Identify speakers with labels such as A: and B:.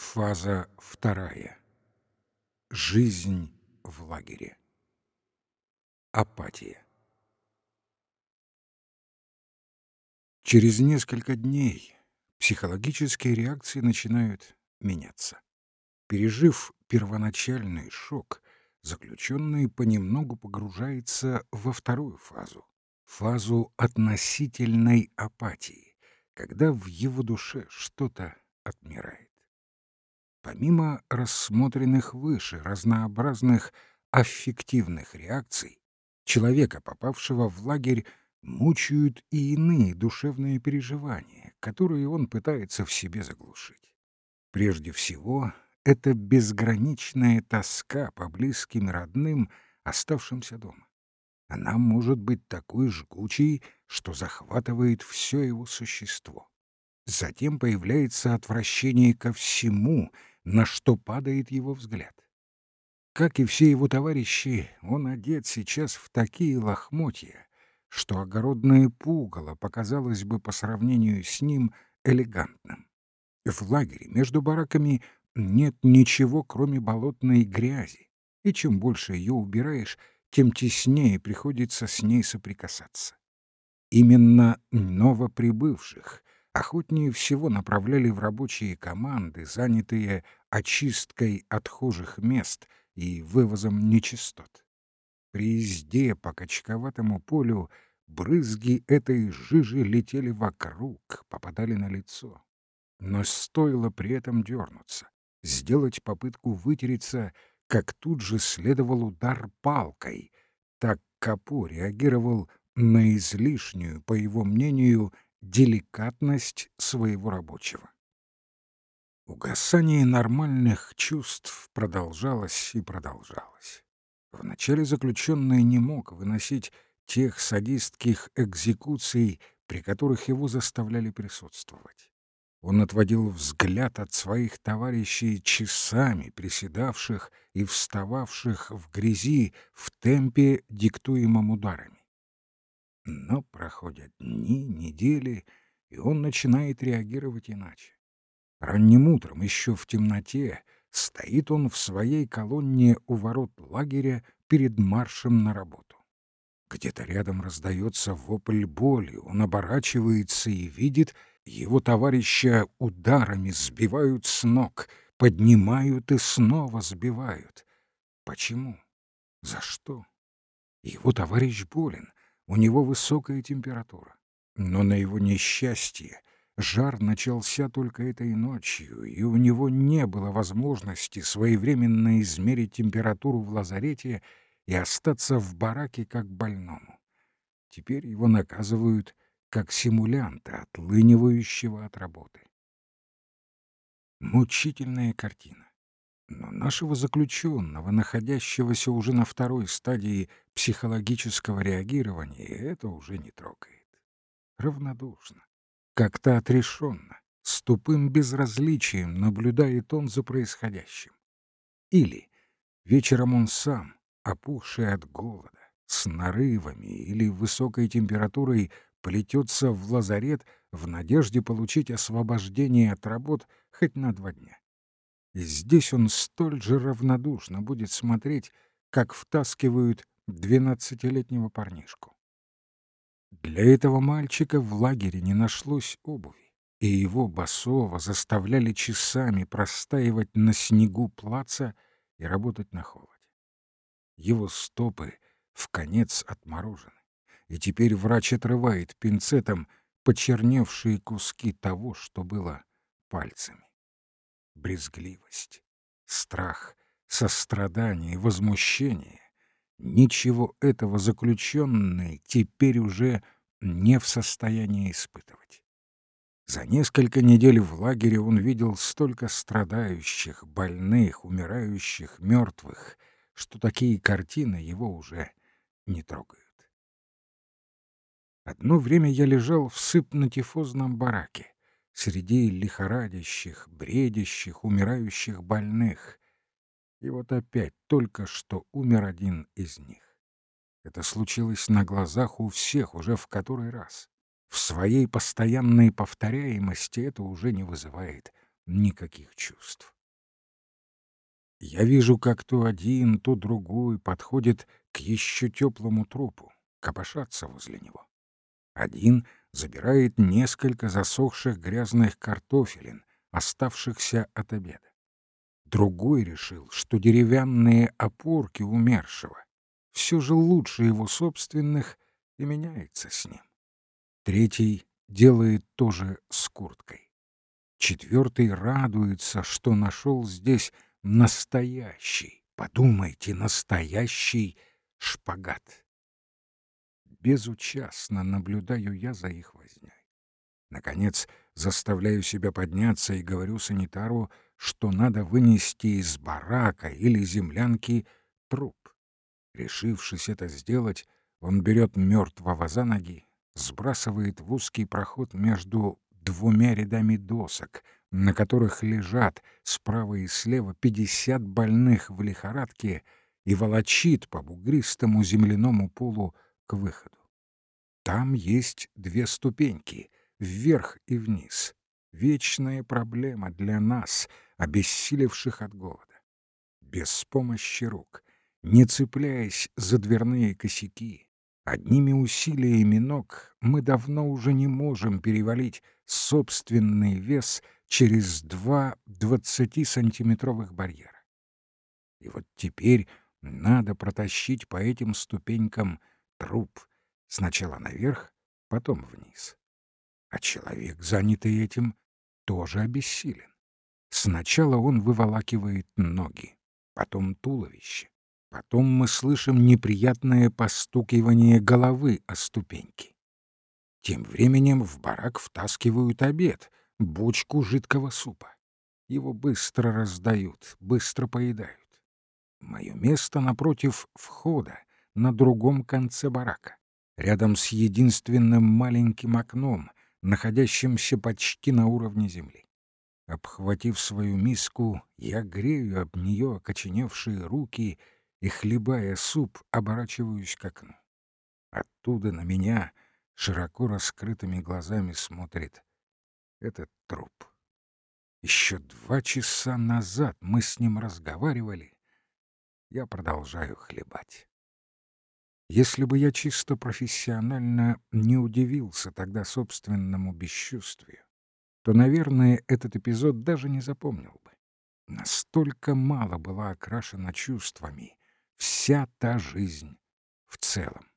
A: Фаза вторая. Жизнь в лагере. Апатия. Через несколько дней психологические реакции начинают меняться. Пережив первоначальный шок, заключенный понемногу погружается во вторую фазу — фазу относительной апатии, когда в его душе что-то отмирает. Помимо рассмотренных выше разнообразных аффективных реакций, человека, попавшего в лагерь, мучают и иные душевные переживания, которые он пытается в себе заглушить. Прежде всего, это безграничная тоска по близким родным, оставшимся дома. Она может быть такой жгучей, что захватывает все его существо. Затем появляется отвращение ко всему, на что падает его взгляд. Как и все его товарищи, он одет сейчас в такие лохмотья, что огородное пугало показалось бы по сравнению с ним элегантным. В лагере между бараками нет ничего, кроме болотной грязи, и чем больше ее убираешь, тем теснее приходится с ней соприкасаться. Именно новоприбывших охотнее всего направляли в рабочие команды, занятые очисткой отхожих мест и вывозом нечистот. При езде по качковатому полю брызги этой жижи летели вокруг, попадали на лицо. Но стоило при этом дернуться, сделать попытку вытереться, как тут же следовал удар палкой. Так Капо реагировал на излишнюю, по его мнению, деликатность своего рабочего. Угасание нормальных чувств продолжалось и продолжалось. Вначале заключенный не мог выносить тех садистских экзекуций, при которых его заставляли присутствовать. Он отводил взгляд от своих товарищей часами, приседавших и встававших в грязи в темпе, диктуемом ударами. Но проходят дни, недели, и он начинает реагировать иначе. Ранним утром, еще в темноте, стоит он в своей колонне у ворот лагеря перед маршем на работу. Где-то рядом раздается вопль боли, он оборачивается и видит, его товарища ударами сбивают с ног, поднимают и снова сбивают. Почему? За что? Его товарищ болен, у него высокая температура. Но на его несчастье жар начался только этой ночью, и у него не было возможности своевременно измерить температуру в лазарете и остаться в бараке как больному. Теперь его наказывают как симулянта, отлынивающего от работы. Мучительная картина. Но нашего заключенного, находящегося уже на второй стадии психологического реагирования, это уже не трогает. Равнодушно, как-то отрешенно, с тупым безразличием наблюдает он за происходящим. Или вечером он сам, опухший от голода, с нарывами или высокой температурой, плетется в лазарет в надежде получить освобождение от работ хоть на два дня. И здесь он столь же равнодушно будет смотреть, как втаскивают двенадцатилетнего парнишку. Для этого мальчика в лагере не нашлось обуви, и его босого заставляли часами простаивать на снегу плаца и работать на холоде. Его стопы в конец отморожены, и теперь врач отрывает пинцетом почерневшие куски того, что было пальцами брезгливость, страх, сострадание, возмущение. Ничего этого заключенный теперь уже не в состоянии испытывать. За несколько недель в лагере он видел столько страдающих, больных, умирающих, мертвых, что такие картины его уже не трогают. Одно время я лежал в сыпно-тифозном бараке среди лихорадящих, бредящих, умирающих больных. И вот опять только что умер один из них. Это случилось на глазах у всех уже в который раз. В своей постоянной повторяемости это уже не вызывает никаких чувств. Я вижу, как то один, то другой подходит к еще теплому трупу, копошатся возле него. Один забирает несколько засохших грязных картофелин, оставшихся от обеда. Другой решил, что деревянные опорки умершего все же лучше его собственных и меняется с ним. Третий делает то же с курткой. Четвертый радуется, что нашел здесь настоящий, подумайте, настоящий шпагат. Безучастно наблюдаю я за их вознёй. Наконец, заставляю себя подняться и говорю санитару, что надо вынести из барака или землянки труп. Решившись это сделать, он берет мертвого за ноги, сбрасывает в узкий проход между двумя рядами досок, на которых лежат справа и слева пятьдесят больных в лихорадке, и волочит по бугристому земляному полу к выходу. Там есть две ступеньки, вверх и вниз. Вечная проблема для нас, обессилевших от голода. Без помощи рук, не цепляясь за дверные косяки, одними усилиями ног мы давно уже не можем перевалить собственный вес через два двадцатисантиметровых барьера. И вот теперь надо протащить по этим ступенькам труп сначала наверх, потом вниз. А человек, занятый этим, тоже обессилен. Сначала он выволакивает ноги, потом туловище, потом мы слышим неприятное постукивание головы о ступеньки. Тем временем в барак втаскивают обед, бочку жидкого супа. Его быстро раздают, быстро поедают. Мое место напротив входа, на другом конце барака, рядом с единственным маленьким окном, находящимся почти на уровне земли. Обхватив свою миску, я грею об нее окоченевшие руки и, хлебая суп, оборачиваюсь к окну. Оттуда на меня широко раскрытыми глазами смотрит этот труп. Еще два часа назад мы с ним разговаривали. Я продолжаю хлебать. Если бы я чисто профессионально не удивился тогда собственному бесчувствию, то, наверное, этот эпизод даже не запомнил бы. Настолько мало была окрашена чувствами вся та жизнь в целом.